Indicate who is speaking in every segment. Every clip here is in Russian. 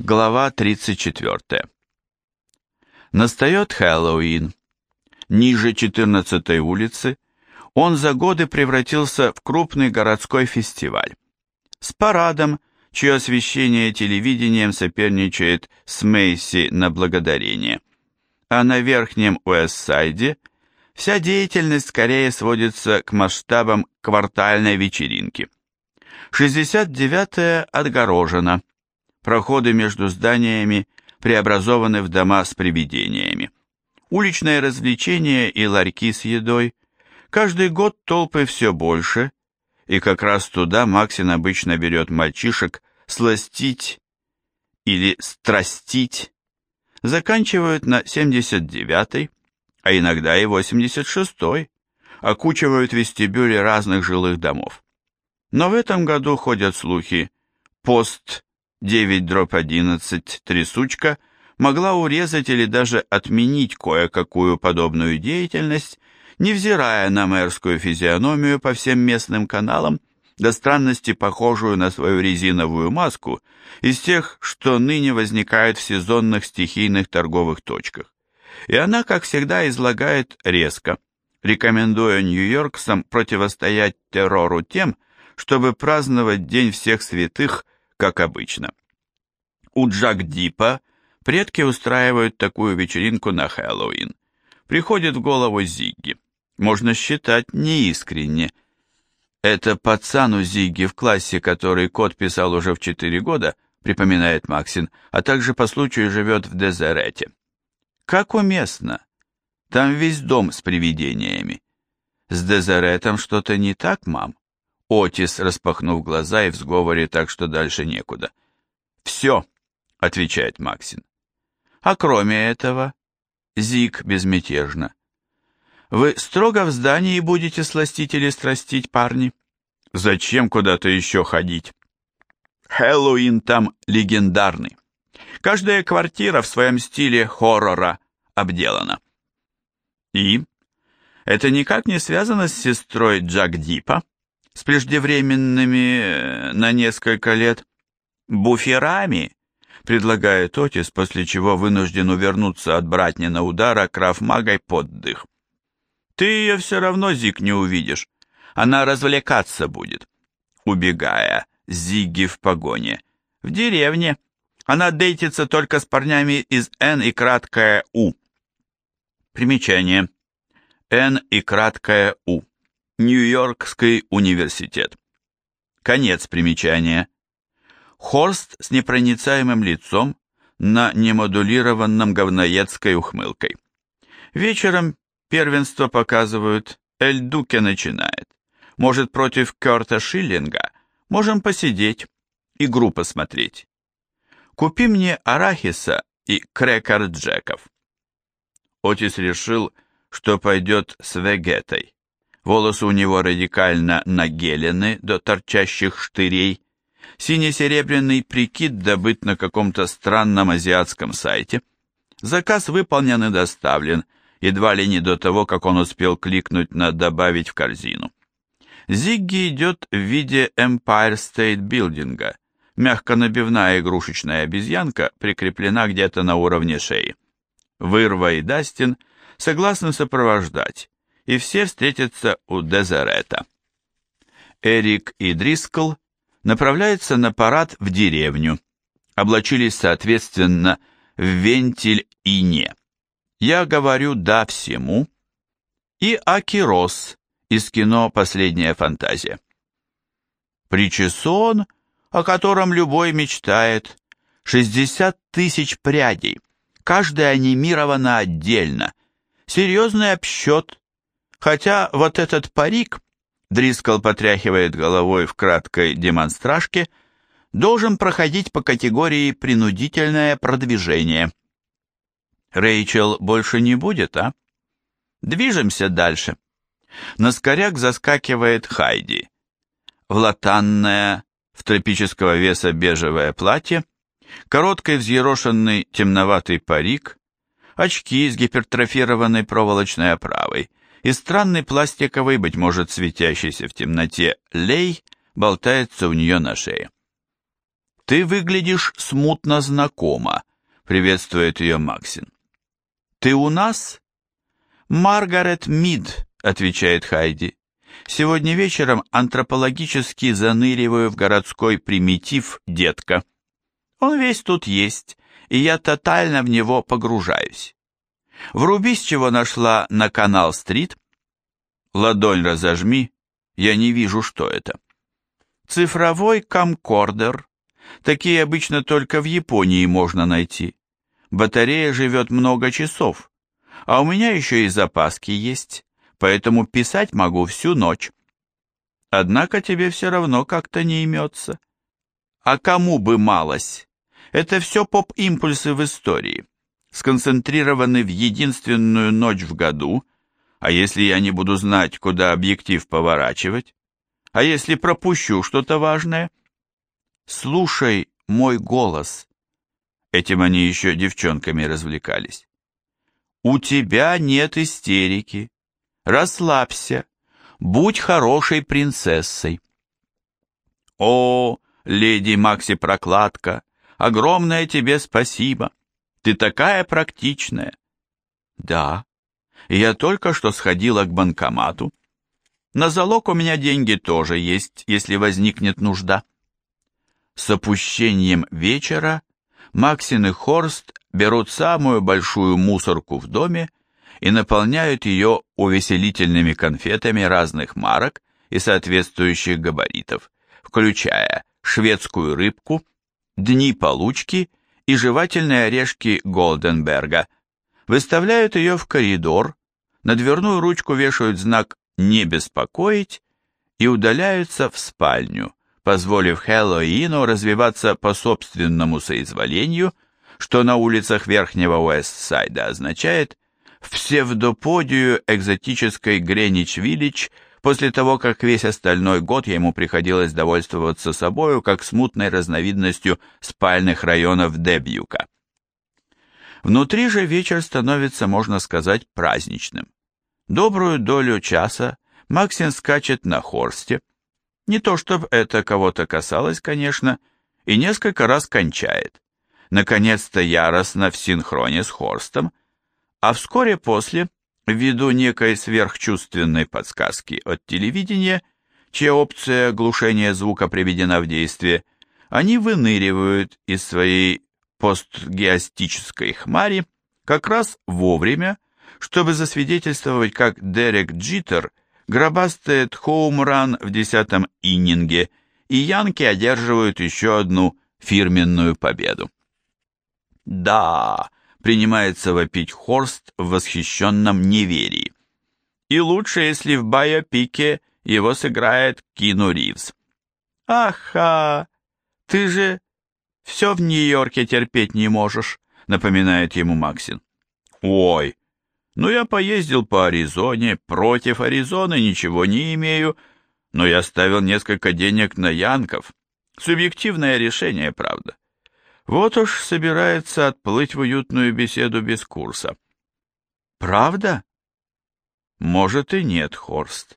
Speaker 1: Глава 34. Настает Хэллоуин. Ниже 14 улицы он за годы превратился в крупный городской фестиваль. С парадом, чье освещение телевидением соперничает с Мейси на благодарение. А на верхнем Уэссайде вся деятельность скорее сводится к масштабам квартальной вечеринки. 69-я отгорожена – Проходы между зданиями преобразованы в дома с привидениями. Уличные развлечения и ларьки с едой. Каждый год толпы все больше, и как раз туда Максин обычно берет мальчишек сластить или страстить. Заканчивают на 79-й, а иногда и 86-й, окучивают вестибюли разных жилых домов. Но в этом году ходят слухи, пост 9 дробь 11 трясучка могла урезать или даже отменить кое-какую подобную деятельность, невзирая на мэрскую физиономию по всем местным каналам, до странности похожую на свою резиновую маску из тех, что ныне возникают в сезонных стихийных торговых точках. И она, как всегда, излагает резко, рекомендуя нью-йоркцам противостоять террору тем, чтобы праздновать День всех святых – как обычно. У Джагдипа предки устраивают такую вечеринку на Хэллоуин. Приходит в голову Зигги. Можно считать неискренне. Это пацан у Зигги в классе, который кот писал уже в 4 года, припоминает Максин, а также по случаю живет в Дезерете. Как уместно. Там весь дом с привидениями. С Дезеретом что-то не так, мам? Отис, распахнув глаза и в сговоре так, что дальше некуда. «Все», — отвечает Максин. «А кроме этого...» Зик безмятежно. «Вы строго в здании будете сластить или страстить, парни? Зачем куда-то еще ходить? Хэллоуин там легендарный. Каждая квартира в своем стиле хоррора обделана. И? Это никак не связано с сестрой Джак Дипа?» С преждевременными э, на несколько лет буферами, предлагает Отис, после чего вынужден увернуться от братнина удара крафмагой под дых. Ты ее все равно, Зиг, не увидишь. Она развлекаться будет. Убегая, Зиги в погоне. В деревне. Она дейтится только с парнями из Н и краткое У. Примечание. Н и краткое У. Нью-Йоркский университет. Конец примечания. Хорст с непроницаемым лицом на немодулированном говноедской ухмылкой. Вечером первенство показывают, Эль Дуке начинает. Может, против Кёрта Шиллинга? Можем посидеть, игру посмотреть. Купи мне арахиса и крекер джеков. Отис решил, что пойдет с вегетой. Волосы у него радикально нагелены до торчащих штырей. Сине-серебряный прикид добыт на каком-то странном азиатском сайте. Заказ выполнен и доставлен, едва ли не до того, как он успел кликнуть на «добавить в корзину». Зигги идет в виде Empire State Building. Мягко-набивная игрушечная обезьянка прикреплена где-то на уровне шеи. Вырва и Дастин согласны сопровождать, и все встретятся у Дезерета. Эрик и Дрискл направляются на парад в деревню, облачились соответственно в вентиль и не. Я говорю «да» всему. И Акирос из кино «Последняя фантазия». Причесон, о котором любой мечтает, 60 тысяч прядей, каждая анимирована отдельно, серьезный обсчет, Хотя вот этот парик, Дрискл потряхивает головой в краткой демонстражке, должен проходить по категории «принудительное продвижение». Рэйчел больше не будет, а? Движемся дальше. На скоряк заскакивает Хайди. В в тропического веса бежевое платье, короткий взъерошенный темноватый парик, очки с гипертрофированной проволочной оправой, и странный пластиковый, быть может, светящийся в темноте лей болтается у нее на шее. «Ты выглядишь смутно знакомо», — приветствует ее Максин. «Ты у нас?» «Маргарет Мид», — отвечает Хайди. «Сегодня вечером антропологически заныриваю в городской примитив детка. Он весь тут есть, и я тотально в него погружаюсь. Вруби, с чего нашла на канал-стрит. Ладонь разожми, я не вижу, что это. Цифровой камкордер. Такие обычно только в Японии можно найти. Батарея живет много часов, а у меня еще и запаски есть, поэтому писать могу всю ночь. Однако тебе все равно как-то не имется. А кому бы малость? Это все поп-импульсы в истории, сконцентрированы в единственную ночь в году, а если я не буду знать, куда объектив поворачивать? А если пропущу что-то важное? Слушай мой голос. Этим они еще девчонками развлекались. У тебя нет истерики. Расслабься. Будь хорошей принцессой. О, леди Макси Прокладка, огромное тебе спасибо. Ты такая практичная. Да, я только что сходила к банкомату. На залог у меня деньги тоже есть, если возникнет нужда. С опущением вечера Максин и Хорст берут самую большую мусорку в доме и наполняют ее увеселительными конфетами разных марок и соответствующих габаритов, включая шведскую рыбку, дни получки и жевательные орешки Голденберга. Выставляют ее в коридор, на дверную ручку вешают знак «Не беспокоить» и удаляются в спальню, позволив Хэллоуину развиваться по собственному соизволению, что на улицах Верхнего Уэстсайда означает в псевдоподию экзотической Грeenwich-Виллидж после того, как весь остальной год ему приходилось довольствоваться собою как смутной разновидностью спальных районов Дебьюка. Внутри же вечер становится, можно сказать, праздничным. Добрую долю часа Максин скачет на хорсте, не то чтобы это кого-то касалось, конечно, и несколько раз кончает. Наконец-то яростно в синхроне с хорстом, а вскоре после, ввиду некой сверхчувственной подсказки от телевидения, чья опция глушения звука приведена в действие, они выныривают из своей постгеостической хмари как раз вовремя, чтобы засвидетельствовать, как Дерек Джиттер гробастает хоумран в десятом иннинге, и янки одерживают еще одну фирменную победу. «Да!» — принимается вопить Хорст в восхищенном неверии. «И лучше, если в байопике его сыграет Кину Ривз». «Аха! Ты же все в Нью-Йорке терпеть не можешь», — напоминает ему Максин. «Ой, ну я поездил по Аризоне, против Аризоны ничего не имею, но я ставил несколько денег на Янков. Субъективное решение, правда. Вот уж собирается отплыть в уютную беседу без курса. Правда? Может и нет, Хорст.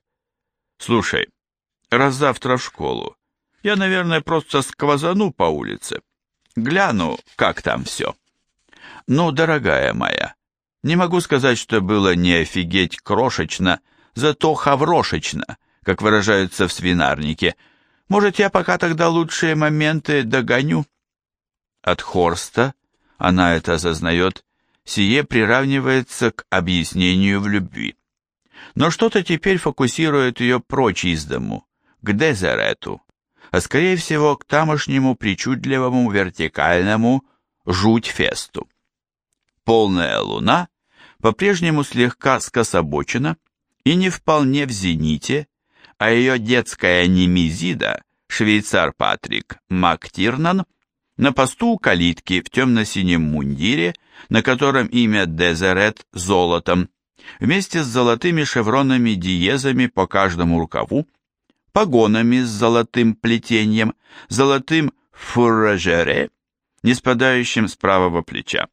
Speaker 1: Слушай, раз завтра в школу, я, наверное, просто сквозану по улице. Гляну, как там все. Ну, дорогая моя, не могу сказать, что было не офигеть крошечно, зато хаврошечно, как выражаются в свинарнике. Может, я пока тогда лучшие моменты догоню? От Хорста, она это осознает, сие приравнивается к объяснению в любви. Но что-то теперь фокусирует ее прочь из дому, к Дезерету, а скорее всего к тамошнему причудливому вертикальному жуть-фесту. Полная луна по-прежнему слегка скособочена и не вполне в зените, а ее детская немезида, швейцар Патрик Мактирнан, на посту у калитки в темно-синем мундире, на котором имя Дезерет золотом, вместе с золотыми шевронами-диезами по каждому рукаву, погонами с золотым плетением, золотым фуражере, не спадающим с правого плеча.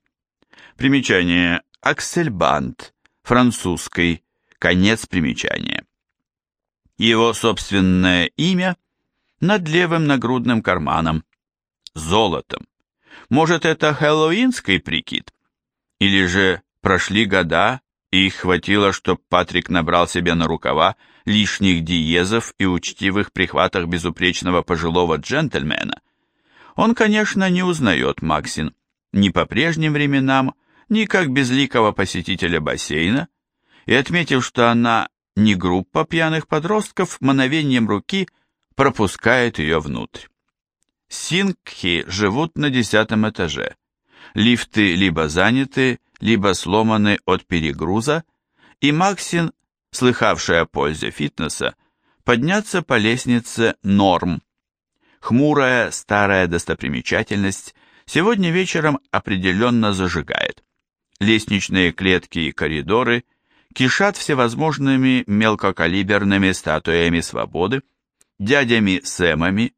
Speaker 1: Примечание Аксельбант, французский, конец примечания. Его собственное имя над левым нагрудным карманом, золотом. Может, это хэллоуинский прикид? Или же прошли года, и их хватило, чтоб Патрик набрал себе на рукава лишних диезов и учтивых прихватах безупречного пожилого джентльмена. Он, конечно, не узнает Максин ни по прежним временам, ни как безликого посетителя бассейна, и, отметив, что она не группа пьяных подростков, мановением руки пропускает ее внутрь. Сингхи живут на десятом этаже. Лифты либо заняты, либо сломаны от перегруза, и Максин, слыхавшая о пользе фитнеса, подняться по лестнице норм. Хмурая старая достопримечательность сегодня вечером определенно зажигает. Лестничные клетки и коридоры кишат всевозможными мелкокалиберными статуями свободы, дядями Сэмами,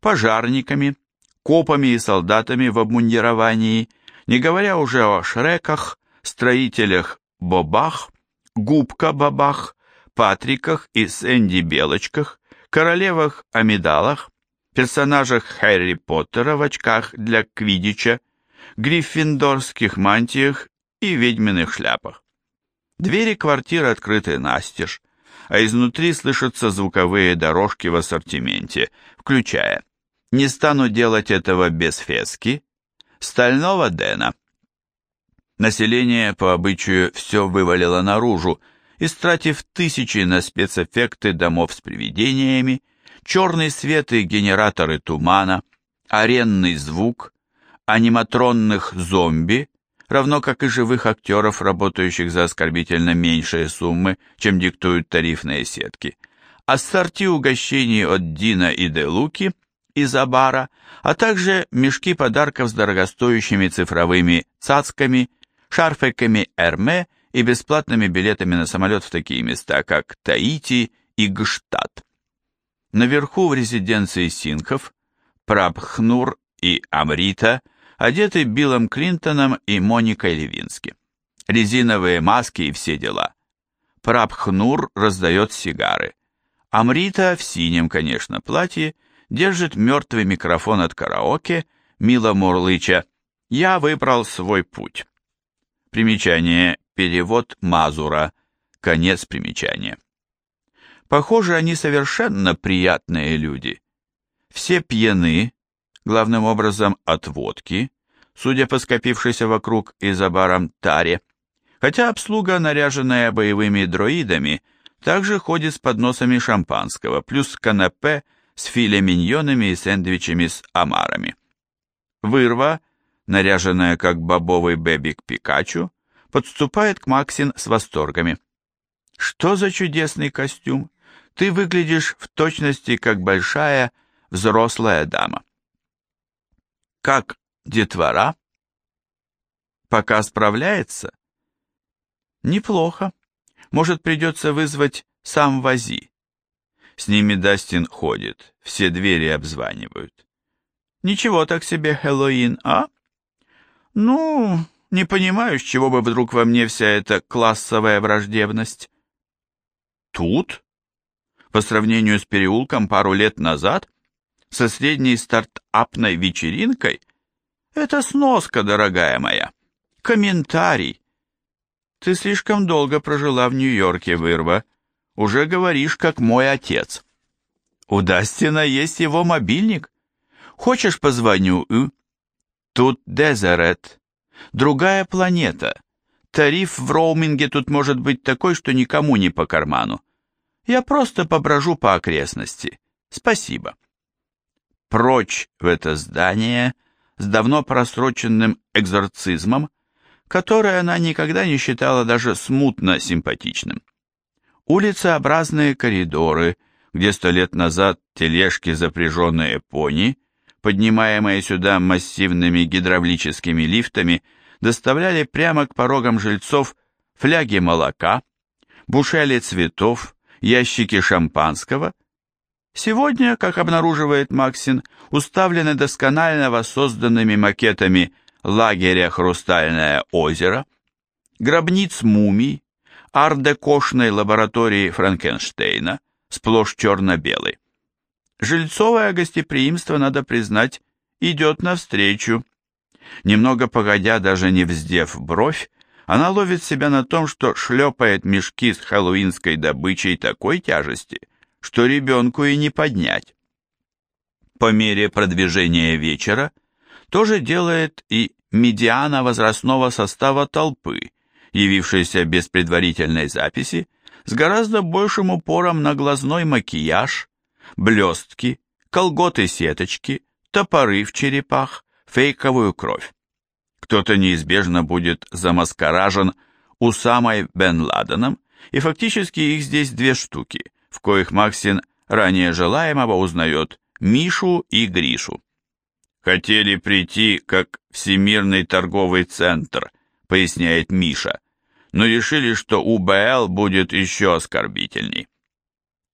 Speaker 1: пожарниками, копами и солдатами в обмундировании, не говоря уже о Шреках, строителях Бобах, Губка-Бабах, Патриках и Сэнди Белочках, королевах Амидалах, персонажах Харри Поттера в очках для квидича, гриффиндорских мантиях и ведьминых шляпах. Двери квартиры открыты настежь, а изнутри слышатся звуковые дорожки в ассортименте, включая «Не стану делать этого без фески», «Стального Дэна». Население по обычаю все вывалило наружу, истратив тысячи на спецэффекты домов с привидениями, черный свет и генераторы тумана, аренный звук, аниматронных зомби, равно как и живых актеров, работающих за оскорбительно меньшие суммы, чем диктуют тарифные сетки, ассорти угощений от Дина и Де Луки из Абара, а также мешки подарков с дорогостоящими цифровыми цацками, шарфиками Эрме и бесплатными билетами на самолет в такие места, как Таити и Гштадт. Наверху в резиденции Синхов Прабхнур и Амрита – одеты Биллом Клинтоном и Моникой Левински. Резиновые маски и все дела. Прабхнур раздает сигары. Амрита в синем, конечно, платье держит мертвый микрофон от караоке, мило мурлыча «Я выбрал свой путь». Примечание «Перевод Мазура», конец примечания. Похоже, они совершенно приятные люди. Все пьяны, главным образом от водки, судя по скопившейся вокруг и за баром таре, хотя обслуга, наряженная боевыми дроидами, также ходит с подносами шампанского, плюс канапе с филе-миньонами и сэндвичами с омарами. Вырва, наряженная как бобовый бэбик Пикачу, подступает к Максин с восторгами. «Что за чудесный костюм! Ты выглядишь в точности как большая взрослая дама». Как детвора? Пока справляется? Неплохо. Может, придется вызвать сам Вози. С ними Дастин ходит, все двери обзванивают. Ничего так себе Хэллоуин, а? Ну, не понимаю, с чего бы вдруг во мне вся эта классовая враждебность. Тут? По сравнению с переулком пару лет назад – со средней стартапной вечеринкой? Это сноска, дорогая моя. Комментарий. Ты слишком долго прожила в Нью-Йорке, вырва. Уже говоришь, как мой отец. У Дастина есть его мобильник. Хочешь, позвоню, и? Тут Дезерет. Другая планета. Тариф в роуминге тут может быть такой, что никому не по карману. Я просто поброжу по окрестности. Спасибо прочь в это здание с давно просроченным экзорцизмом, которое она никогда не считала даже смутно симпатичным. Улицеобразные коридоры, где сто лет назад тележки, запряженные пони, поднимаемые сюда массивными гидравлическими лифтами, доставляли прямо к порогам жильцов фляги молока, бушели цветов, ящики шампанского. Сегодня, как обнаруживает Максин, уставлены досконально воссозданными макетами лагеря «Хрустальное озеро», гробниц мумий, ардекошной лаборатории Франкенштейна, сплошь черно-белой. Жильцовое гостеприимство, надо признать, идет навстречу. Немного погодя, даже не вздев бровь, она ловит себя на том, что шлепает мешки с хэллоуинской добычей такой тяжести, что ребенку и не поднять. По мере продвижения вечера тоже делает и медиана возрастного состава толпы, явившейся без предварительной записи, с гораздо большим упором на глазной макияж, блестки, колготы-сеточки, топоры в черепах, фейковую кровь. Кто-то неизбежно будет замаскаражен Усамой Бен Ладеном, и фактически их здесь две штуки, в коих Максин ранее желаемого узнает Мишу и Гришу. «Хотели прийти как Всемирный торговый центр», поясняет Миша, но решили, что УБЛ будет еще оскорбительней.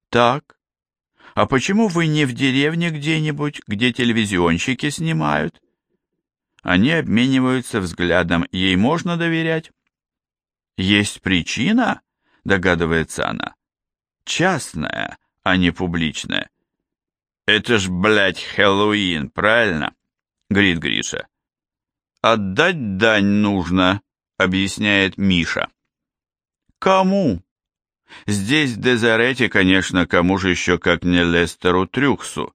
Speaker 1: «Так, а почему вы не в деревне где-нибудь, где телевизионщики снимают?» Они обмениваются взглядом, ей можно доверять? «Есть причина?» – догадывается она. «Частная, а не публичная». «Это ж, блядь, Хэллоуин, правильно?» — говорит Гриша. «Отдать дань нужно», — объясняет Миша. «Кому?» Здесь в Дезерете, конечно, кому же еще, как не Лестеру Трюксу.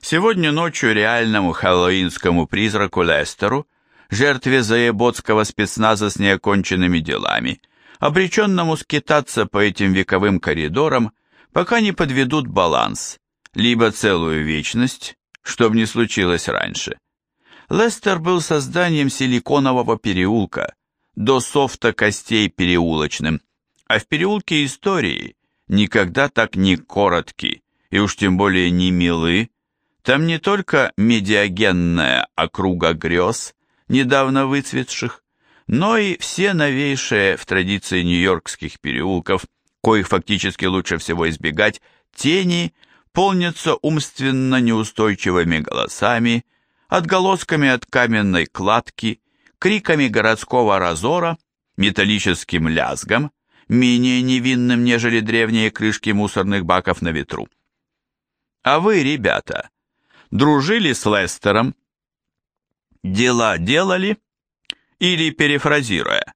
Speaker 1: Сегодня ночью реальному хэллоуинскому призраку Лестеру, жертве заеботского спецназа с неоконченными делами, обреченному скитаться по этим вековым коридорам, пока не подведут баланс, либо целую вечность, что бы ни случилось раньше. Лестер был созданием силиконового переулка, до софта костей переулочным, а в переулке истории никогда так не коротки и уж тем более не милы, там не только медиагенная округа грез, недавно выцветших, но и все новейшие в традиции нью-йоркских переулков, коих фактически лучше всего избегать, тени полнится умственно неустойчивыми голосами, отголосками от каменной кладки, криками городского разора, металлическим лязгом, менее невинным, нежели древние крышки мусорных баков на ветру. А вы, ребята, дружили с Лестером? Дела делали? Или, перефразируя,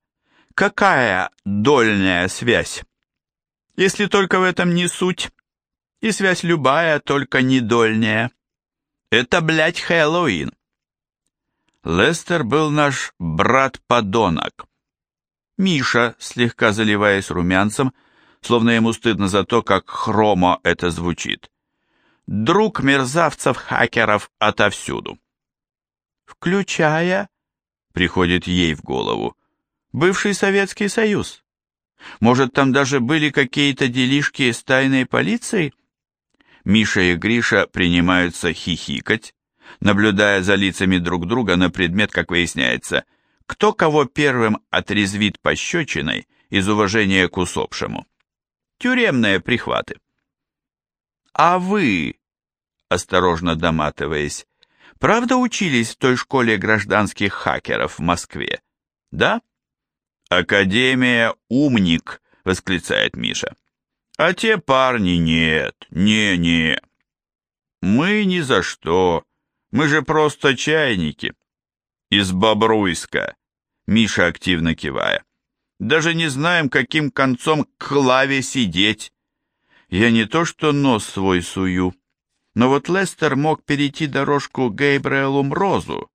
Speaker 1: какая дольная связь? Если только в этом не суть, и связь любая, только недольняя. Это, блядь, Хэллоуин. Лестер был наш брат-подонок. Миша, слегка заливаясь румянцем, словно ему стыдно за то, как хромо это звучит. Друг мерзавцев-хакеров отовсюду. Включая, приходит ей в голову, бывший Советский Союз. Может, там даже были какие-то делишки с тайной полицией? Миша и Гриша принимаются хихикать, наблюдая за лицами друг друга на предмет, как выясняется, кто кого первым отрезвит пощечиной из уважения к усопшему. Тюремные прихваты. «А вы, осторожно доматываясь, правда учились в той школе гражданских хакеров в Москве? Да?» «Академия умник», — восклицает Миша. А те парни нет, не-не. Мы ни за что. Мы же просто чайники. Из Бобруйска. Миша активно кивая. Даже не знаем, каким концом к клаве сидеть. Я не то что нос свой сую, но вот Лестер мог перейти дорожку Гейбриэлу Мрозу,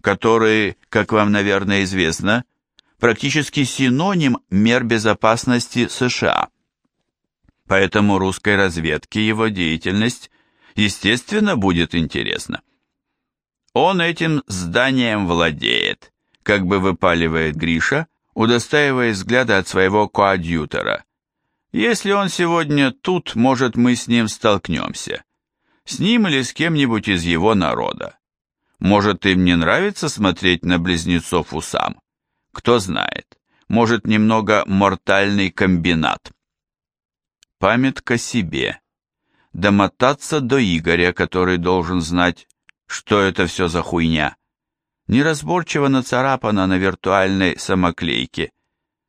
Speaker 1: который, как вам, наверное, известно, практически синоним мер безопасности США поэтому русской разведке его деятельность, естественно, будет интересна. Он этим зданием владеет, как бы выпаливает Гриша, удостаивая взгляда от своего коадьютора. Если он сегодня тут, может, мы с ним столкнемся. С ним или с кем-нибудь из его народа. Может, им не нравится смотреть на близнецов усам? Кто знает. Может, немного мортальный комбинат. Памятка себе. Домотаться до Игоря, который должен знать, что это все за хуйня. Неразборчиво нацарапано на виртуальной самоклейке.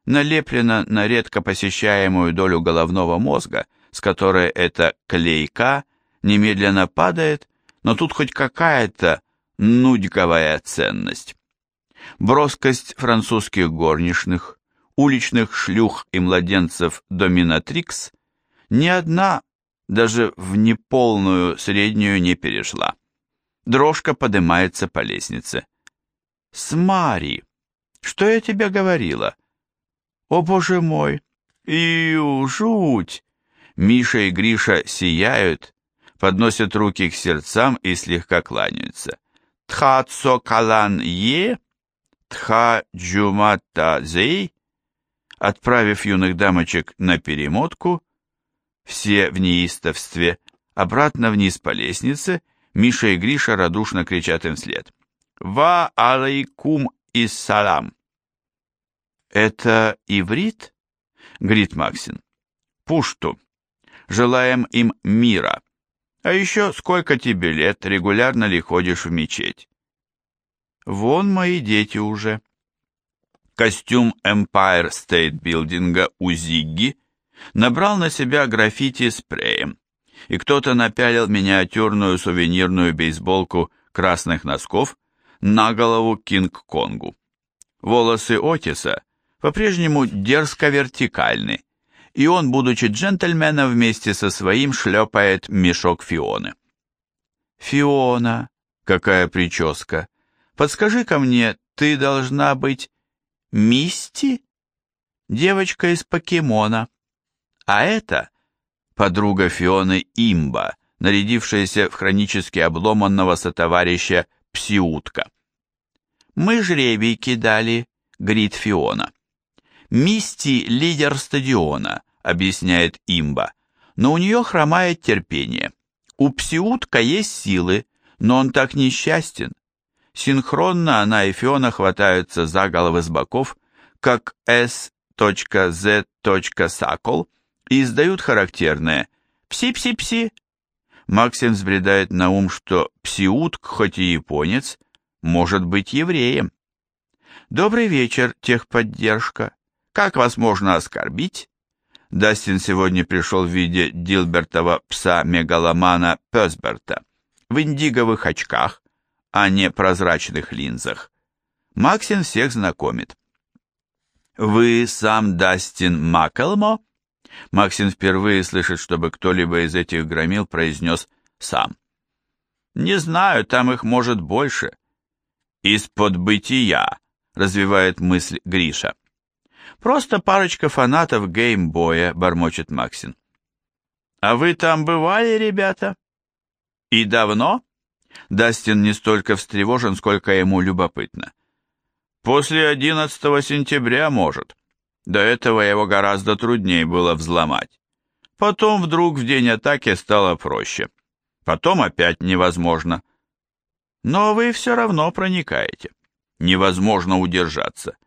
Speaker 1: Налеплено на редко посещаемую долю головного мозга, с которой эта клейка немедленно падает, но тут хоть какая-то нудьковая ценность. Броскость французских горничных, уличных шлюх и младенцев доминатрикс ни одна даже в неполную среднюю не перешла. Дрожка поднимается по лестнице. «Смари, что я тебе говорила?» «О, боже мой! Ию, жуть!» Миша и Гриша сияют, подносят руки к сердцам и слегка кланяются. «Тха цо калан е? Тха джумата зей?» Отправив юных дамочек на перемотку, все в неистовстве, обратно вниз по лестнице, Миша и Гриша радушно кричат им вслед. «Ва алейкум иссалам!» «Это иврит?» — говорит Максин. «Пушту. Желаем им мира. А еще сколько тебе лет, регулярно ли ходишь в мечеть?» «Вон мои дети уже». Костюм Empire State Building у Зигги набрал на себя граффити спреем, и кто-то напялил миниатюрную сувенирную бейсболку красных носков на голову Кинг-Конгу. Волосы Отиса по-прежнему дерзко вертикальны, и он, будучи джентльменом, вместе со своим шлепает мешок Фионы. «Фиона, какая прическа! Подскажи-ка мне, ты должна быть Мисти? Девочка из покемона. А это подруга Фионы Имба, нарядившаяся в хронически обломанного сотоварища Псиутка. «Мы жребий кидали», — говорит Фиона. «Мисти — лидер стадиона», — объясняет Имба, «но у нее хромает терпение. У Псиутка есть силы, но он так несчастен. Синхронно она и Фиона хватаются за головы с боков, как S.Z.Сакол, и издают характерное «пси-пси-пси». Максим взбредает на ум, что псиутк, хоть и японец, может быть евреем. «Добрый вечер, техподдержка. Как вас можно оскорбить?» Дастин сегодня пришел в виде Дилбертова пса-мегаломана Песберта в индиговых очках, а не прозрачных линзах. Максин всех знакомит. «Вы сам Дастин Маккелмо?» Максин впервые слышит, чтобы кто-либо из этих громил произнес «сам». «Не знаю, там их может больше». «Из-под бытия», — развивает мысль Гриша. «Просто парочка фанатов геймбоя», — бормочет Максин. «А вы там бывали, ребята?» «И давно?» Дастин не столько встревожен, сколько ему любопытно. «После 11 сентября, может. До этого его гораздо труднее было взломать. Потом вдруг в день атаки стало проще. Потом опять невозможно. Но вы все равно проникаете. Невозможно удержаться.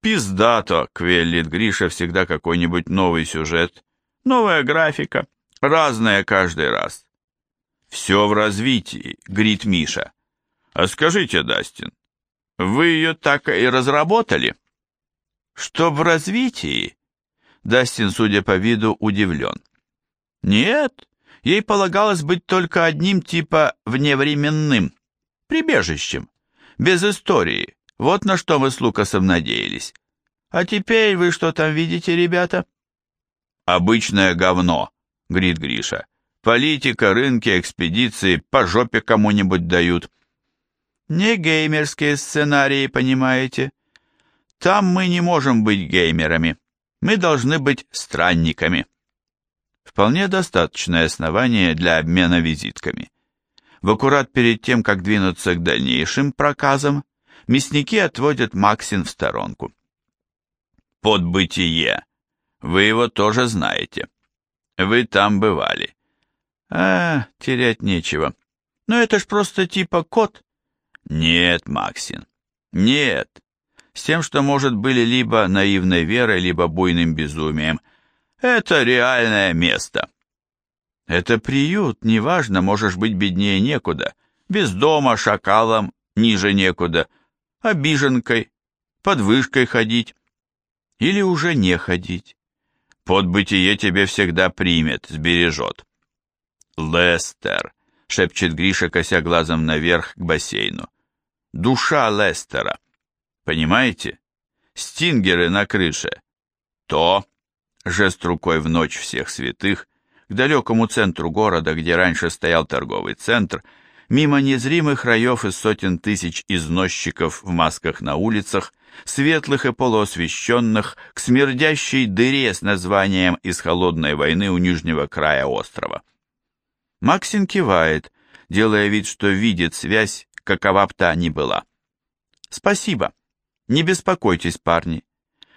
Speaker 1: Пиздато, квеллит Гриша всегда какой-нибудь новый сюжет, новая графика, разная каждый раз. Все в развитии, говорит Миша. А скажите, Дастин, вы ее так и разработали? Что в развитии? Дастин, судя по виду, удивлен. Нет, ей полагалось быть только одним типа вневременным, прибежищем, без истории. Вот на что мы с Лукасом надеялись. А теперь вы что там видите, ребята? Обычное говно, говорит Гриша. Политика, рынки, экспедиции по жопе кому-нибудь дают. Не геймерские сценарии, понимаете? Там мы не можем быть геймерами. Мы должны быть странниками. Вполне достаточное основание для обмена визитками. В аккурат перед тем, как двинуться к дальнейшим проказам, мясники отводят Максин в сторонку. Подбытие. Вы его тоже знаете. Вы там бывали. А, терять нечего. Но это ж просто типа кот. Нет, Максин, нет. С тем, что, может, были либо наивной верой, либо буйным безумием. Это реальное место. Это приют, неважно, можешь быть беднее некуда. Без дома, шакалом, ниже некуда. Обиженкой, под вышкой ходить. Или уже не ходить. Под бытие тебе всегда примет, сбережет. Лестер, — шепчет Гриша, кося глазом наверх к бассейну. «Душа Лестера. Понимаете? Стингеры на крыше. То...» — жест рукой в ночь всех святых, к далекому центру города, где раньше стоял торговый центр, мимо незримых раев из сотен тысяч износчиков в масках на улицах, светлых и полуосвещенных, к смердящей дыре с названием «Из холодной войны у нижнего края острова». Максин кивает, делая вид, что видит связь, какова б та ни была. «Спасибо. Не беспокойтесь, парни».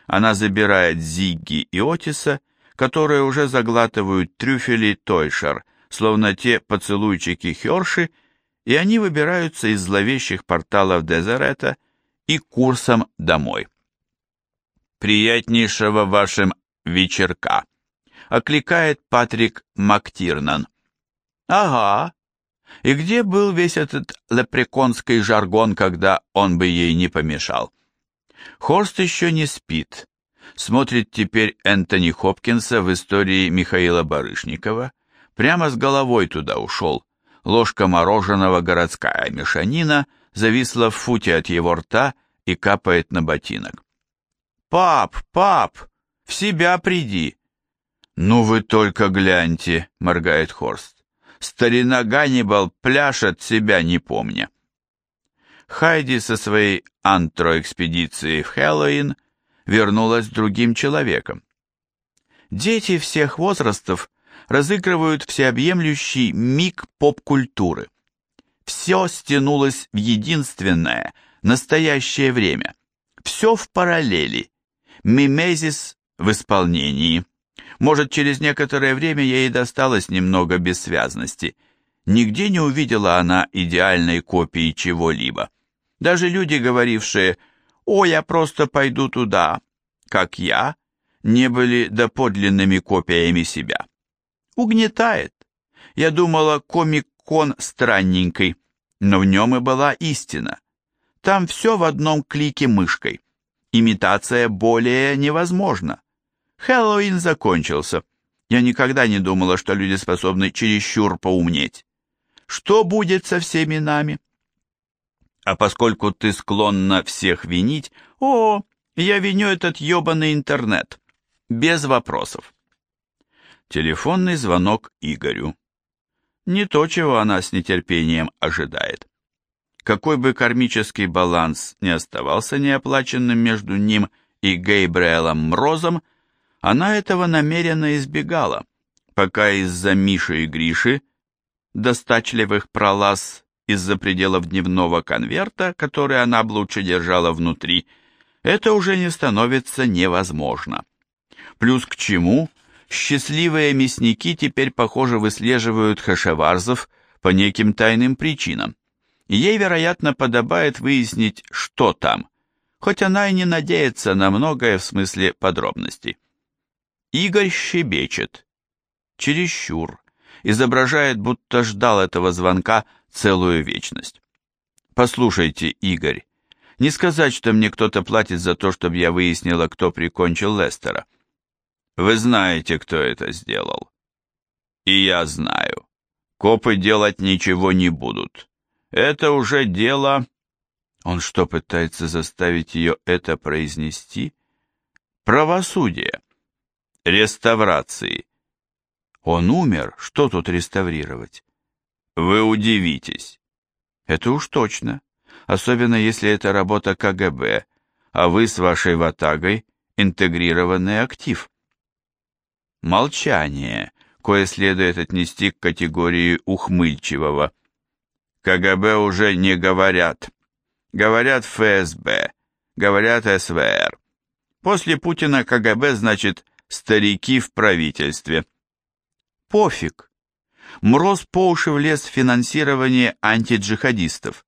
Speaker 1: Она забирает Зигги и Отиса, которые уже заглатывают трюфели Тойшер, словно те поцелуйчики Херши, и они выбираются из зловещих порталов Дезерета и курсом домой. «Приятнейшего вашим вечерка!» — окликает Патрик Мактирнан. «Ага. И где был весь этот лепреконский жаргон, когда он бы ей не помешал?» Хорст еще не спит. Смотрит теперь Энтони Хопкинса в истории Михаила Барышникова. Прямо с головой туда ушел. Ложка мороженого городская мешанина зависла в футе от его рта и капает на ботинок. «Пап, пап, в себя приди!» «Ну вы только гляньте!» — моргает Хорст. «Старина Ганнибал пляшет себя не помня». Хайди со своей антроэкспедицией в Хэллоуин вернулась другим человеком. Дети всех возрастов разыгрывают всеобъемлющий миг поп-культуры. Все стянулось в единственное, настоящее время. Все в параллели. Мимезис в исполнении. Может, через некоторое время ей досталось немного бессвязности. Нигде не увидела она идеальной копии чего-либо. Даже люди, говорившие «О, я просто пойду туда», как я, не были доподлинными копиями себя. Угнетает. Я думала, комик-кон странненький, но в нем и была истина. Там все в одном клике мышкой. Имитация более невозможна. Хэллоуин закончился. Я никогда не думала, что люди способны чересчур поумнеть. Что будет со всеми нами? А поскольку ты склонна всех винить, о, я виню этот ебаный интернет. Без вопросов. Телефонный звонок Игорю. Не то, чего она с нетерпением ожидает. Какой бы кармический баланс не оставался неоплаченным между ним и Гейбриэлом Мрозом, она этого намеренно избегала, пока из-за Миши и Гриши, достачливых пролаз из-за пределов дневного конверта, который она лучше держала внутри, это уже не становится невозможно. Плюс к чему счастливые мясники теперь, похоже, выслеживают хашеварзов по неким тайным причинам. И ей, вероятно, подобает выяснить, что там, хоть она и не надеется на многое в смысле подробностей. Игорь щебечет. Чересчур. Изображает, будто ждал этого звонка целую вечность. Послушайте, Игорь, не сказать, что мне кто-то платит за то, чтобы я выяснила, кто прикончил Лестера. Вы знаете, кто это сделал. И я знаю. Копы делать ничего не будут. Это уже дело... Он что, пытается заставить ее это произнести? Правосудие. Реставрации. Он умер, что тут реставрировать? Вы удивитесь. Это уж точно. Особенно если это работа КГБ, а вы с вашей ватагой интегрированный актив. Молчание, кое следует отнести к категории ухмыльчивого. КГБ уже не говорят. Говорят ФСБ, говорят СВР. После Путина КГБ значит старики в правительстве. Пофиг. Мроз по уши влез в финансирование антиджихадистов.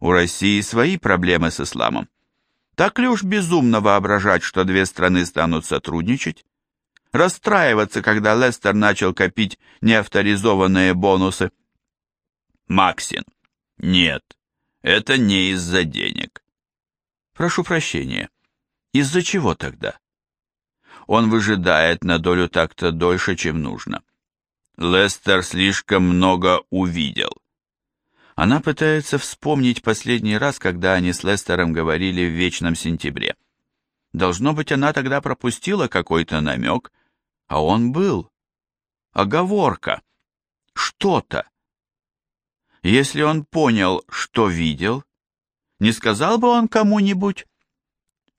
Speaker 1: У России свои проблемы с исламом. Так ли уж безумно воображать, что две страны станут сотрудничать? Расстраиваться, когда Лестер начал копить неавторизованные бонусы? Максин. Нет, это не из-за денег. Прошу прощения. Из-за чего тогда? Он выжидает на долю так-то дольше, чем нужно. Лестер слишком много увидел. Она пытается вспомнить последний раз, когда они с Лестером говорили в Вечном Сентябре. Должно быть, она тогда пропустила какой-то намек, а он был. Оговорка. Что-то. Если он понял, что видел, не сказал бы он кому-нибудь?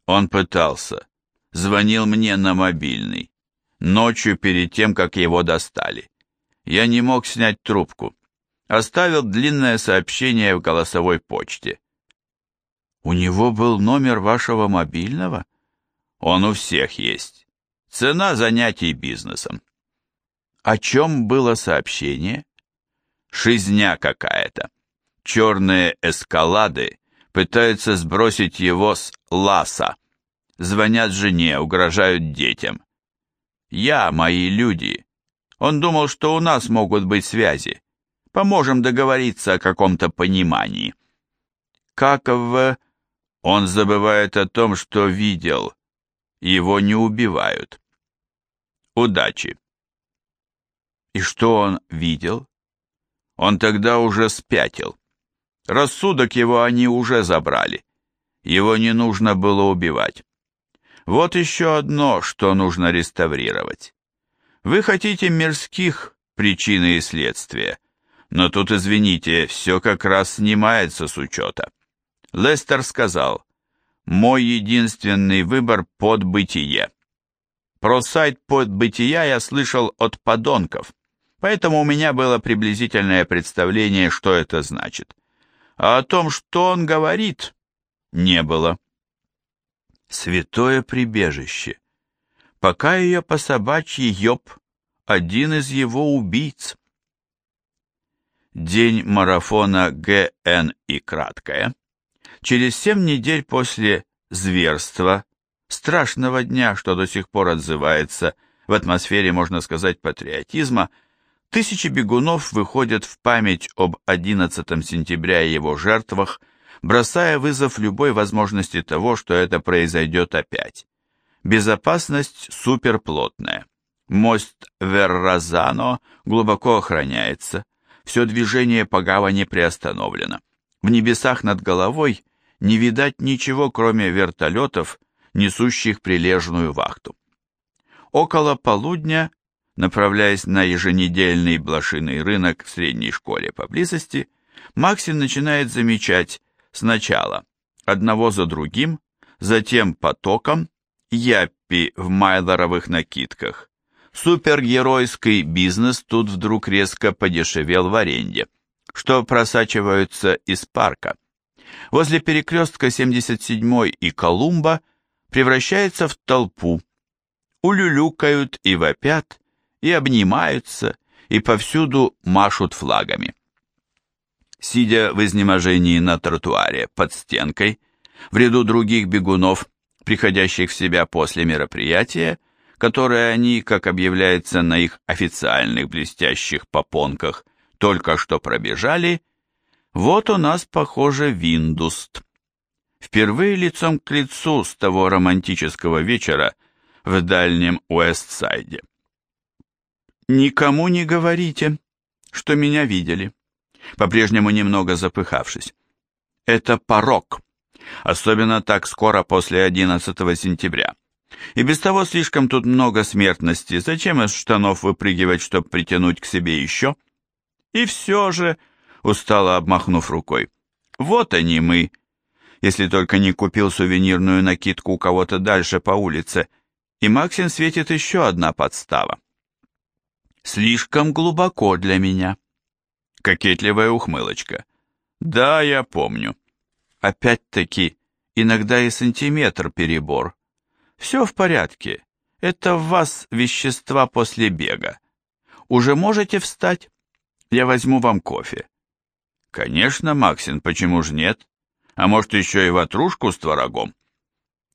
Speaker 1: Он пытался. Звонил мне на мобильный. Ночью перед тем, как его достали. Я не мог снять трубку. Оставил длинное сообщение в голосовой почте. У него был номер вашего мобильного? Он у всех есть. Цена занятий бизнесом. О чем было сообщение? Шизня какая-то. Черные эскалады пытаются сбросить его с ласа. Звонят жене, угрожают детям. Я, мои люди. Он думал, что у нас могут быть связи. Поможем договориться о каком-то понимании. Как в... Он забывает о том, что видел. Его не убивают. Удачи. И что он видел? Он тогда уже спятил. Рассудок его они уже забрали. Его не нужно было убивать. Вот еще одно, что нужно реставрировать. Вы хотите мирских причины и следствия, но тут, извините, все как раз снимается с учета. Лестер сказал, мой единственный выбор – под бытие. Про сайт под бытия я слышал от подонков, поэтому у меня было приблизительное представление, что это значит. А о том, что он говорит, не было. Святое прибежище. Пока ее по собачьи ёб, один из его убийц. День марафона ГН и краткое. Через семь недель после зверства, страшного дня, что до сих пор отзывается в атмосфере, можно сказать, патриотизма, тысячи бегунов выходят в память об 11 сентября и его жертвах, бросая вызов любой возможности того, что это произойдет опять. Безопасность суперплотная. Мост Верразано глубоко охраняется, все движение по гавани приостановлено. В небесах над головой не видать ничего, кроме вертолетов, несущих прилежную вахту. Около полудня, направляясь на еженедельный блошиный рынок в средней школе поблизости, Максим начинает замечать сначала одного за другим, затем потоком, яппи в майлоровых накидках. Супергеройский бизнес тут вдруг резко подешевел в аренде, что просачиваются из парка. Возле перекрестка 77 и Колумба превращается в толпу. Улюлюкают и вопят, и обнимаются, и повсюду машут флагами. Сидя в изнеможении на тротуаре под стенкой, в ряду других бегунов, приходящих в себя после мероприятия, которое они, как объявляется на их официальных блестящих попонках, только что пробежали, вот у нас, похоже, Виндуст. Впервые лицом к лицу с того романтического вечера в дальнем Уэстсайде. «Никому не говорите, что меня видели», по-прежнему немного запыхавшись. «Это порог, особенно так скоро после 11 сентября. И без того слишком тут много смертности. Зачем из штанов выпрыгивать, чтобы притянуть к себе еще? И все же, устало обмахнув рукой, вот они мы. Если только не купил сувенирную накидку у кого-то дальше по улице, и Максин светит еще одна подстава. Слишком глубоко для меня. Кокетливая ухмылочка. Да, я помню. Опять-таки, иногда и сантиметр перебор. Все в порядке. Это в вас вещества после бега. Уже можете встать? Я возьму вам кофе. Конечно, Максин, почему же нет? А может, еще и ватрушку с творогом?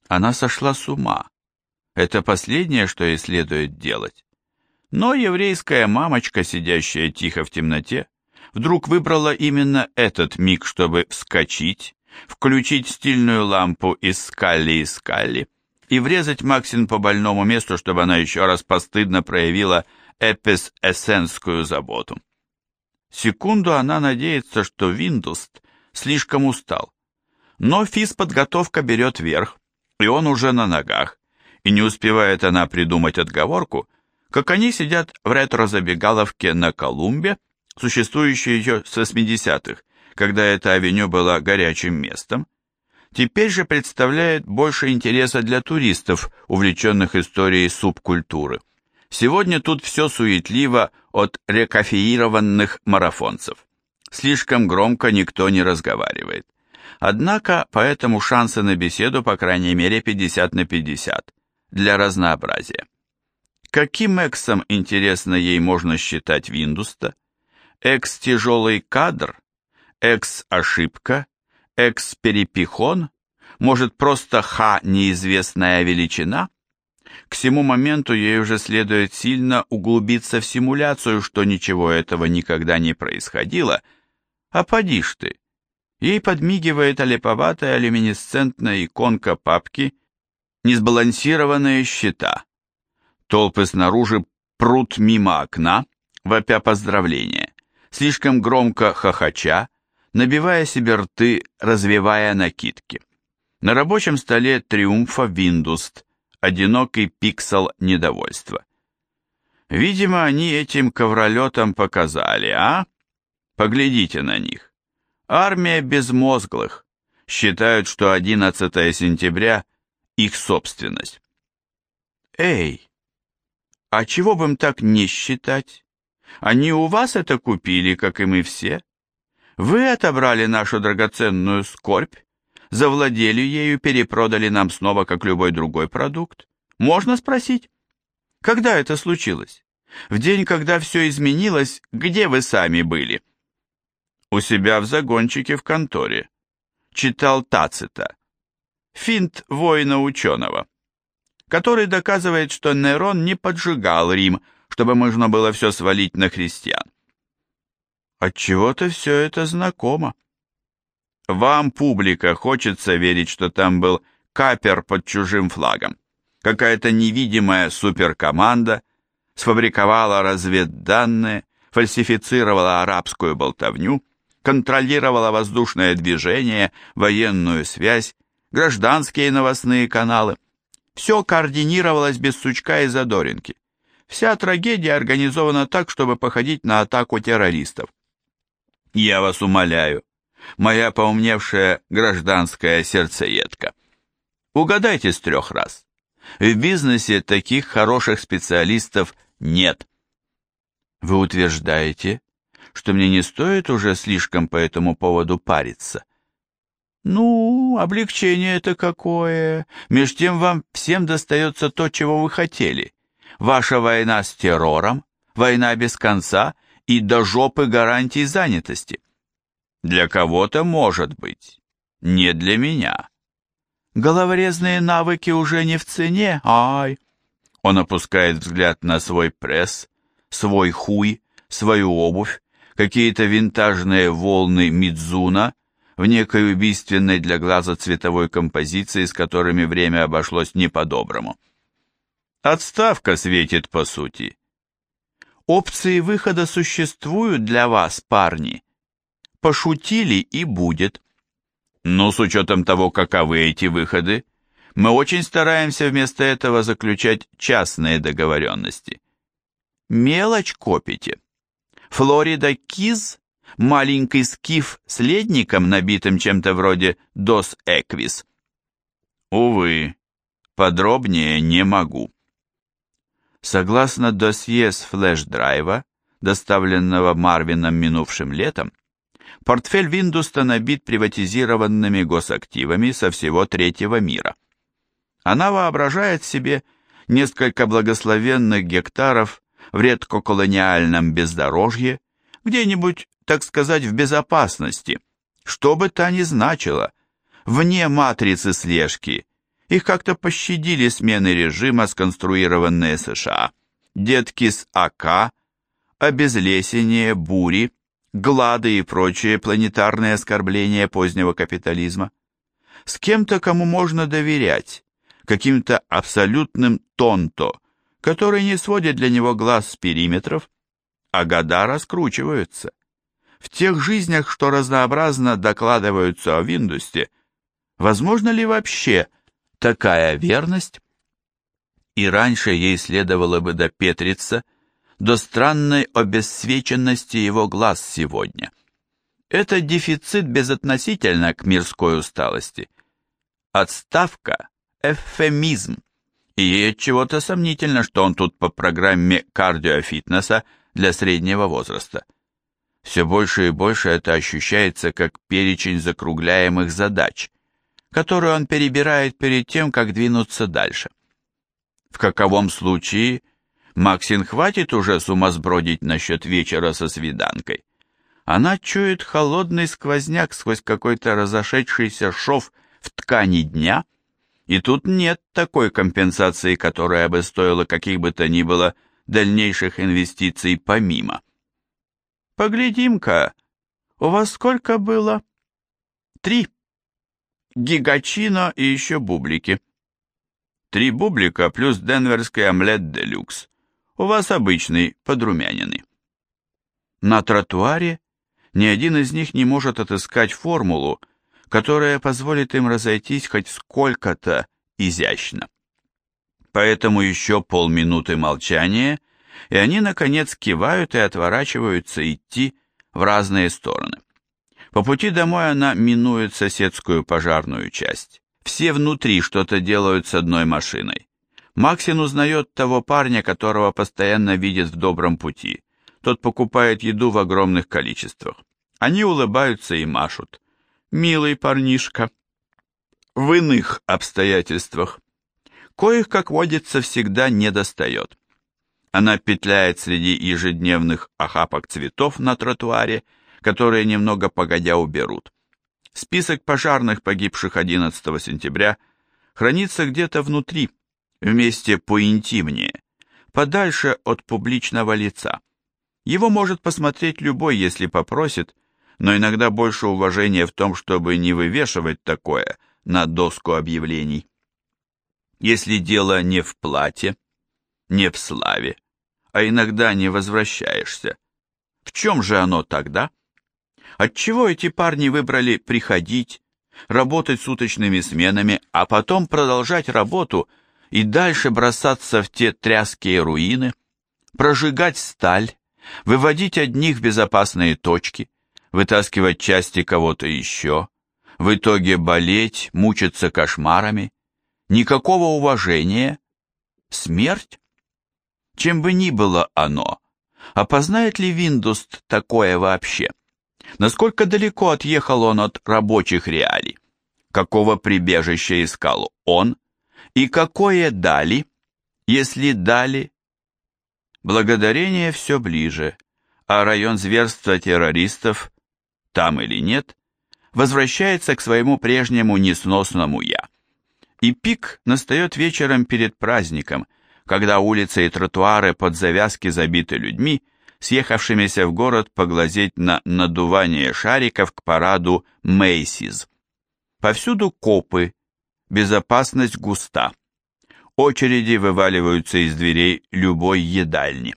Speaker 1: Она сошла с ума. Это последнее, что ей следует делать. Но еврейская мамочка, сидящая тихо в темноте, вдруг выбрала именно этот миг, чтобы вскочить, включить стильную лампу из скалли и скалли, и врезать Максин по больному месту, чтобы она еще раз постыдно проявила эпис-эссенскую заботу. Секунду она надеется, что Виндуст слишком устал. Но физподготовка берет верх, и он уже на ногах, и не успевает она придумать отговорку, как они сидят в ретро-забегаловке на Колумбе, существующей еще с 80-х, когда эта авеню была горячим местом, теперь же представляет больше интереса для туристов, увлеченных историей субкультуры. Сегодня тут все суетливо от рекофеированных марафонцев. Слишком громко никто не разговаривает. Однако, поэтому шансы на беседу, по крайней мере, 50 на 50, для разнообразия. Каким эксом, интересно, ей можно считать Виндуста? Экс-тяжелый кадр? Экс-ошибка? Экс-перепихон? Может, просто Х неизвестная величина? К всему моменту ей уже следует сильно углубиться в симуляцию, что ничего этого никогда не происходило. А поди ж ты. Ей подмигивает олеповатая люминесцентная иконка папки, несбалансированные счета. Толпы снаружи прут мимо окна, вопя поздравления, слишком громко хохоча, набивая себе рты, развивая накидки. На рабочем столе триумфа Виндуст, одинокий пиксел недовольства. Видимо, они этим ковролетом показали, а? Поглядите на них. Армия безмозглых. Считают, что 11 сентября – их собственность. Эй, а чего бы им так не считать? Они у вас это купили, как и мы все. Вы отобрали нашу драгоценную скорбь, завладели ею, перепродали нам снова, как любой другой продукт? Можно спросить? Когда это случилось? В день, когда все изменилось, где вы сами были? У себя в загончике в конторе. Читал Тацита. Финт воина-ученого, который доказывает, что Нерон не поджигал Рим, чтобы можно было все свалить на христиан. Отчего-то все это знакомо. Вам, публика, хочется верить, что там был капер под чужим флагом. Какая-то невидимая суперкоманда сфабриковала разведданные, фальсифицировала арабскую болтовню, контролировала воздушное движение, военную связь, гражданские новостные каналы. Все координировалось без сучка и задоринки. Вся трагедия организована так, чтобы походить на атаку террористов. Я вас умоляю, моя поумневшая гражданская сердцеедка. Угадайте с трех раз. В бизнесе таких хороших специалистов нет. Вы утверждаете, что мне не стоит уже слишком по этому поводу париться? Ну, облегчение это какое. Меж тем вам всем достается то, чего вы хотели. Ваша война с террором, война без конца и до жопы гарантий занятости. Для кого-то может быть, не для меня. Головорезные навыки уже не в цене, ай. Он опускает взгляд на свой пресс, свой хуй, свою обувь, какие-то винтажные волны Мидзуна в некой убийственной для глаза цветовой композиции, с которыми время обошлось не по-доброму. Отставка светит по сути. Опции выхода существуют для вас, парни пошутили и будет. Но с учетом того, каковы эти выходы, мы очень стараемся вместо этого заключать частные договоренности. Мелочь копите. Флорида Киз, маленький скиф с ледником, набитым чем-то вроде Дос Эквис. Увы, подробнее не могу. Согласно досье с флеш-драйва, доставленного Марвином минувшим летом, Портфель Виндуста набит приватизированными госактивами со всего третьего мира. Она воображает себе несколько благословенных гектаров в редкоколониальном бездорожье, где-нибудь, так сказать, в безопасности, что бы то ни значило, вне матрицы слежки. Их как-то пощадили смены режима, сконструированные США, детки с АК, обезлесение, бури, глады и прочие планетарные оскорбления позднего капитализма. С кем-то, кому можно доверять, каким-то абсолютным тонто, который не сводит для него глаз с периметров, а года раскручиваются. В тех жизнях, что разнообразно докладываются о Виндусте, возможно ли вообще такая верность? И раньше ей следовало бы допетриться до странной обесцвеченности его глаз сегодня. Это дефицит безотносительно к мирской усталости. Отставка – эвфемизм. И ей чего-то сомнительно, что он тут по программе кардиофитнеса для среднего возраста. Все больше и больше это ощущается как перечень закругляемых задач, которые он перебирает перед тем, как двинуться дальше. В каковом случае Максин хватит уже сумасбродить насчет вечера со свиданкой. Она чует холодный сквозняк сквозь какой-то разошедшийся шов в ткани дня, и тут нет такой компенсации, которая бы стоила каких бы то ни было дальнейших инвестиций помимо. Поглядим-ка, у вас сколько было? Три. Гигачино и еще бублики. Три бублика плюс денверский омлет делюкс. У вас обычный, подрумяненный. На тротуаре ни один из них не может отыскать формулу, которая позволит им разойтись хоть сколько-то изящно. Поэтому еще полминуты молчания, и они, наконец, кивают и отворачиваются идти в разные стороны. По пути домой она минует соседскую пожарную часть. Все внутри что-то делают с одной машиной. Максин узнает того парня, которого постоянно видит в добром пути. Тот покупает еду в огромных количествах. Они улыбаются и машут. Милый парнишка. В иных обстоятельствах. Коих, как водится, всегда не достает. Она петляет среди ежедневных охапок цветов на тротуаре, которые немного погодя уберут. Список пожарных, погибших 11 сентября, хранится где-то внутри, вместе поинтимнее, подальше от публичного лица. Его может посмотреть любой, если попросит, но иногда больше уважения в том, чтобы не вывешивать такое на доску объявлений. Если дело не в плате, не в славе, а иногда не возвращаешься, в чем же оно тогда? Отчего эти парни выбрали приходить, работать суточными сменами, а потом продолжать работу и дальше бросаться в те тряские руины, прожигать сталь, выводить одних в безопасные точки, вытаскивать части кого-то еще, в итоге болеть, мучиться кошмарами, никакого уважения, смерть? Чем бы ни было оно, опознает ли Виндуст такое вообще? Насколько далеко отъехал он от рабочих реалий? Какого прибежища искал он? И какое дали, если дали? Благодарение все ближе, а район зверства террористов там или нет, возвращается к своему прежнему несносному «я». И пик настает вечером перед праздником, когда улицы и тротуары под завязки забиты людьми, съехавшимися в город поглазеть на надувание шариков к параду Мейсиз. Повсюду копы, безопасность густа. Очереди вываливаются из дверей любой едальни.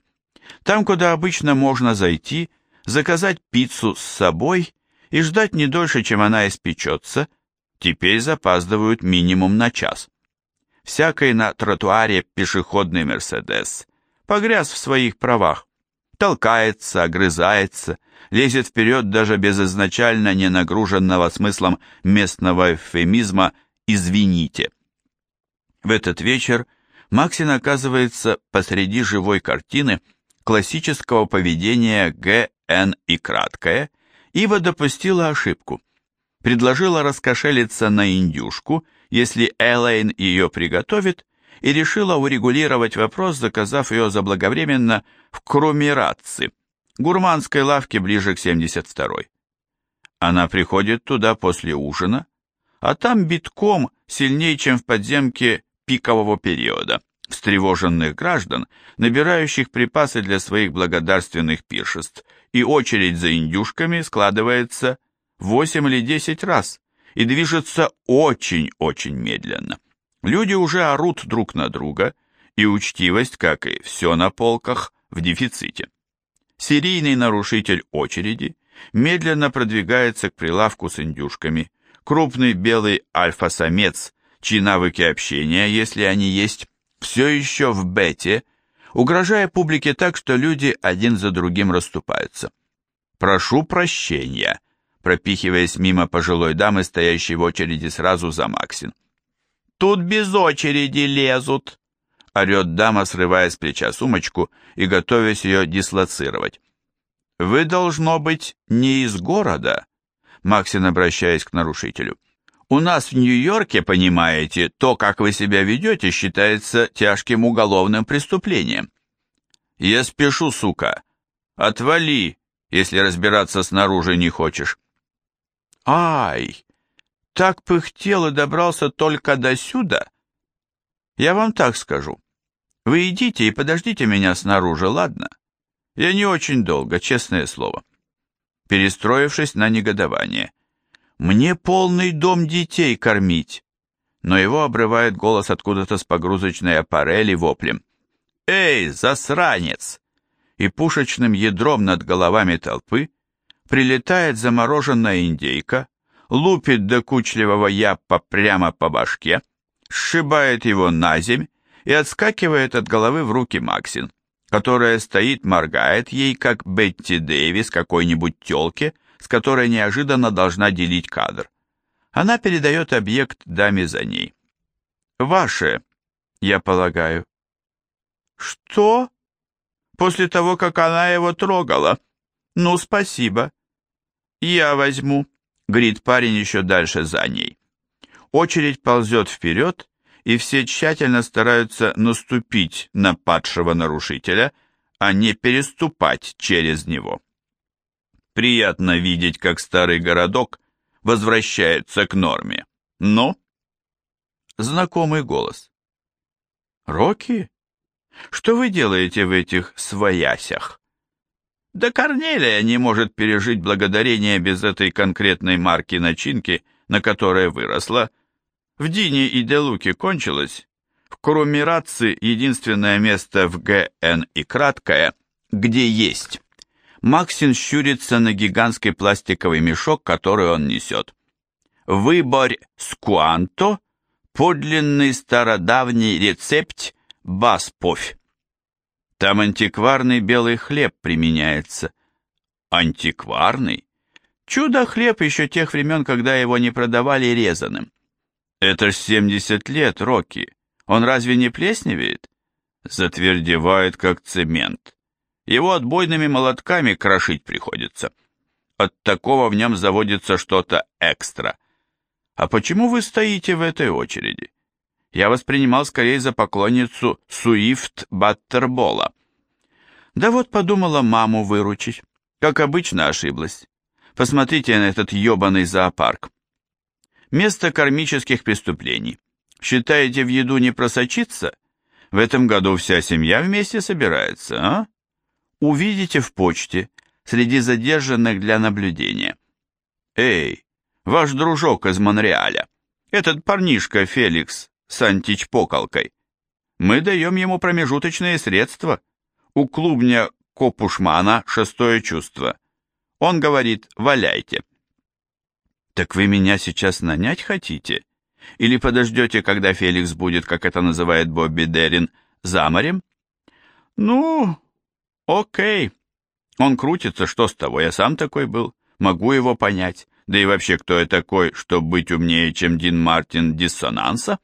Speaker 1: Там, куда обычно можно зайти – заказать пиццу с собой и ждать не дольше, чем она испечется, теперь запаздывают минимум на час. Всякий на тротуаре пешеходный «Мерседес» погряз в своих правах, толкается, огрызается, лезет вперед даже без изначально не нагруженного смыслом местного эвфемизма «извините». В этот вечер Максин оказывается посреди живой картины классического поведения Г. Н и краткое, Ива допустила ошибку. Предложила раскошелиться на индюшку, если Элейн ее приготовит, и решила урегулировать вопрос, заказав ее заблаговременно в Крумиратцы, гурманской лавке ближе к 72-й. Она приходит туда после ужина, а там битком сильнее, чем в подземке пикового периода встревоженных граждан, набирающих припасы для своих благодарственных пиршеств, и очередь за индюшками складывается 8 или 10 раз и движется очень-очень медленно. Люди уже орут друг на друга, И учтивость, как и все на полках, в дефиците. Серийный нарушитель очереди медленно продвигается к прилавку с индюшками. Крупный белый альфа-самец, чьи навыки общения, если они есть, все еще в бете, угрожая публике так, что люди один за другим расступаются. «Прошу прощения», пропихиваясь мимо пожилой дамы, стоящей в очереди сразу за Максин. «Тут без очереди лезут», — орет дама, срывая с плеча сумочку и готовясь ее дислоцировать. «Вы, должно быть, не из города?» Максин, обращаясь к нарушителю. «У нас в Нью-Йорке, понимаете, то, как вы себя ведете, считается тяжким уголовным преступлением». «Я спешу, сука. Отвали, если разбираться снаружи не хочешь». «Ай, так пыхтел и добрался только до сюда?» «Я вам так скажу. Вы идите и подождите меня снаружи, ладно?» Я не очень долго, честное слово. Перестроившись на негодование. Мне полный дом детей кормить. Но его обрывает голос откуда-то с погрузочной аппарели воплем. «Эй, засранец!» И пушечным ядром над головами толпы прилетает замороженная индейка, лупит докучливого яппа прямо по башке, сшибает его на земь и отскакивает от головы в руки Максин которая стоит, моргает ей, как Бетти Дэвис какой-нибудь тёлке, с которой неожиданно должна делить кадр. Она передает объект даме за ней. «Ваше, я полагаю». «Что?» «После того, как она его трогала?» «Ну, спасибо». «Я возьму», — говорит парень еще дальше за ней. Очередь ползет вперед, и все тщательно стараются наступить на падшего нарушителя, а не переступать через него. Приятно видеть, как старый городок возвращается к норме. Но... Знакомый голос. «Рокки? Что вы делаете в этих своясях?» Да Корнелия не может пережить благодарение без этой конкретной марки начинки, на которой выросла, в Дине и Делуке кончилось. В Курумиратце единственное место в ГН и краткое, где есть. Максин щурится на гигантский пластиковый мешок, который он несет. Выбор скуанто, подлинный стародавний рецепт басповь. Там антикварный белый хлеб применяется. Антикварный? Чудо-хлеб еще тех времен, когда его не продавали резаным. Это ж 70 лет, Рокки. Он разве не плесневеет? Затвердевает, как цемент. Его отбойными молотками крошить приходится. От такого в нем заводится что-то экстра. А почему вы стоите в этой очереди? Я воспринимал скорее за поклонницу Суифт Баттербола. Да вот подумала маму выручить. Как обычно ошиблась. Посмотрите на этот ебаный зоопарк. Место кармических преступлений. Считаете, в еду не просочиться? В этом году вся семья вместе собирается, а? Увидите в почте, среди задержанных для наблюдения. Эй, ваш дружок из Монреаля, этот парнишка Феликс с античпоколкой. Мы даем ему промежуточные средства. У клубня Копушмана шестое чувство. Он говорит, валяйте. «Так вы меня сейчас нанять хотите? Или подождете, когда Феликс будет, как это называет Бобби Дерин, за морем?» «Ну, окей. Он крутится, что с того, я сам такой был, могу его понять. Да и вообще, кто я такой, чтобы быть умнее, чем Дин Мартин диссонанса?»